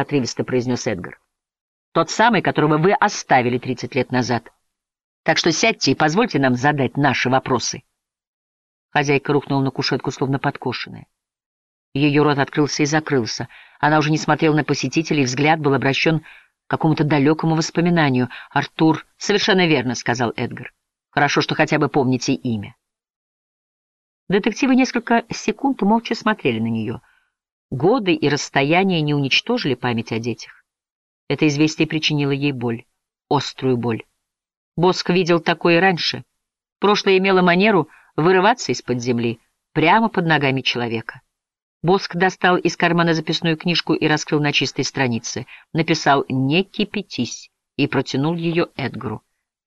отрывисто произнес Эдгар. «Тот самый, которого вы оставили 30 лет назад. Так что сядьте и позвольте нам задать наши вопросы». Хозяйка рухнула на кушетку, словно подкошенная. Ее рот открылся и закрылся. Она уже не смотрела на посетителей, взгляд был обращен к какому-то далекому воспоминанию. «Артур...» «Совершенно верно», — сказал Эдгар. «Хорошо, что хотя бы помните имя». Детективы несколько секунд молча смотрели на нее. Годы и расстояние не уничтожили память о детях. Это известие причинило ей боль, острую боль. Боск видел такое раньше. Прошлое имело манеру вырываться из-под земли, прямо под ногами человека. Боск достал из кармана записную книжку и раскрыл на чистой странице. Написал «Не кипятись» и протянул ее Эдгару.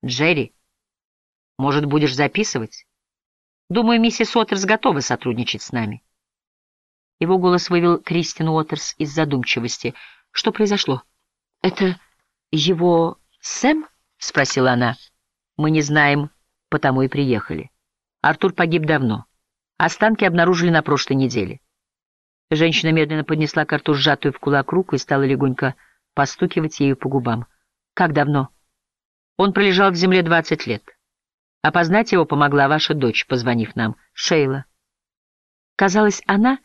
«Джерри, может, будешь записывать?» Думаю, миссис Уотерс готова сотрудничать с нами. Его голос вывел Кристин Уотерс из задумчивости. Что произошло? Это его Сэм? Спросила она. Мы не знаем, потому и приехали. Артур погиб давно. Останки обнаружили на прошлой неделе. Женщина медленно поднесла к рту сжатую в кулак руку и стала легонько постукивать ею по губам. Как давно? Он пролежал в земле двадцать лет. Опознать его помогла ваша дочь, позвонив нам, Шейла. Казалось, она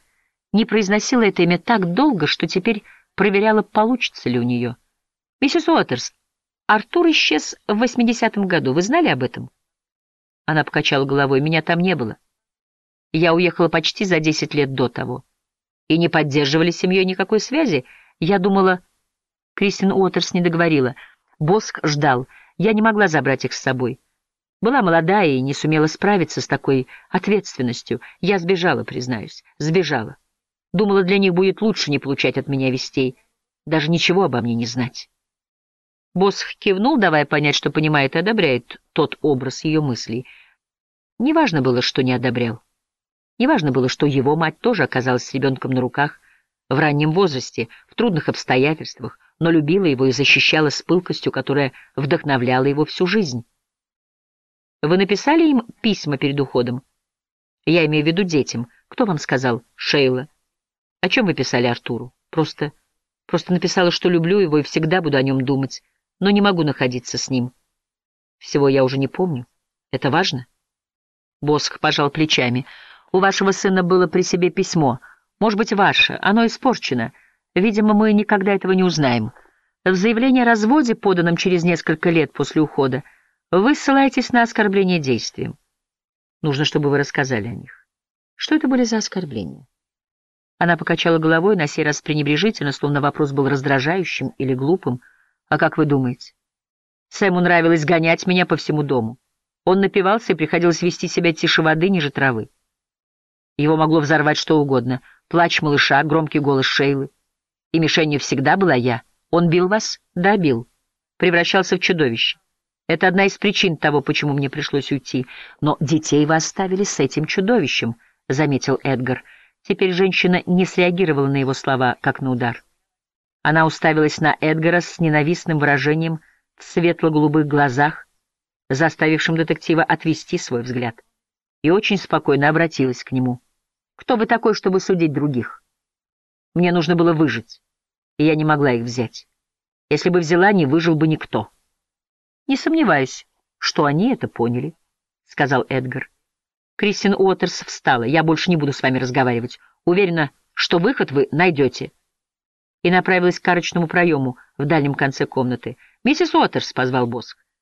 не произносила это имя так долго, что теперь проверяла, получится ли у нее. «Миссис Уотерс, Артур исчез в восьмидесятом году. Вы знали об этом?» Она покачала головой. «Меня там не было. Я уехала почти за десять лет до того. И не поддерживали с семьей никакой связи. Я думала...» Кристин Уотерс не договорила. Боск ждал. Я не могла забрать их с собой. Была молодая и не сумела справиться с такой ответственностью. Я сбежала, признаюсь, сбежала. Думала, для них будет лучше не получать от меня вестей, даже ничего обо мне не знать. Босх кивнул, давая понять, что понимает и одобряет тот образ ее мыслей. Неважно было, что не одобрял. Неважно было, что его мать тоже оказалась с ребенком на руках в раннем возрасте, в трудных обстоятельствах, но любила его и защищала с пылкостью, которая вдохновляла его всю жизнь. Вы написали им письма перед уходом? Я имею в виду детям. Кто вам сказал? Шейла. О чем вы писали Артуру? Просто... Просто написала, что люблю его и всегда буду о нем думать, но не могу находиться с ним. Всего я уже не помню. Это важно? Босх пожал плечами. У вашего сына было при себе письмо. Может быть, ваше. Оно испорчено. Видимо, мы никогда этого не узнаем. В заявлении о разводе, поданном через несколько лет после ухода, вы ссылаетесь на оскорбление действием. Нужно, чтобы вы рассказали о них. Что это были за оскорбления? Она покачала головой, на сей раз пренебрежительно, словно вопрос был раздражающим или глупым. А как вы думаете? Сэму нравилось гонять меня по всему дому. Он напивался и приходилось вести себя тише воды, ниже травы. Его могло взорвать что угодно. Плач малыша, громкий голос Шейлы. И мишенью всегда была я. Он бил вас? Да, бил. Превращался в чудовище. Это одна из причин того, почему мне пришлось уйти. Но детей вы оставили с этим чудовищем, — заметил Эдгар. Теперь женщина не среагировала на его слова, как на удар. Она уставилась на Эдгара с ненавистным выражением в светло-голубых глазах, заставившим детектива отвести свой взгляд, и очень спокойно обратилась к нему. «Кто вы такой, чтобы судить других? Мне нужно было выжить, и я не могла их взять. Если бы взяла, не выжил бы никто». «Не сомневаюсь, что они это поняли», — сказал Эдгар. Кристин Уотерс встала. «Я больше не буду с вами разговаривать. Уверена, что выход вы найдете». И направилась к карочному проему в дальнем конце комнаты. «Миссис Уотерс», — позвал Боск.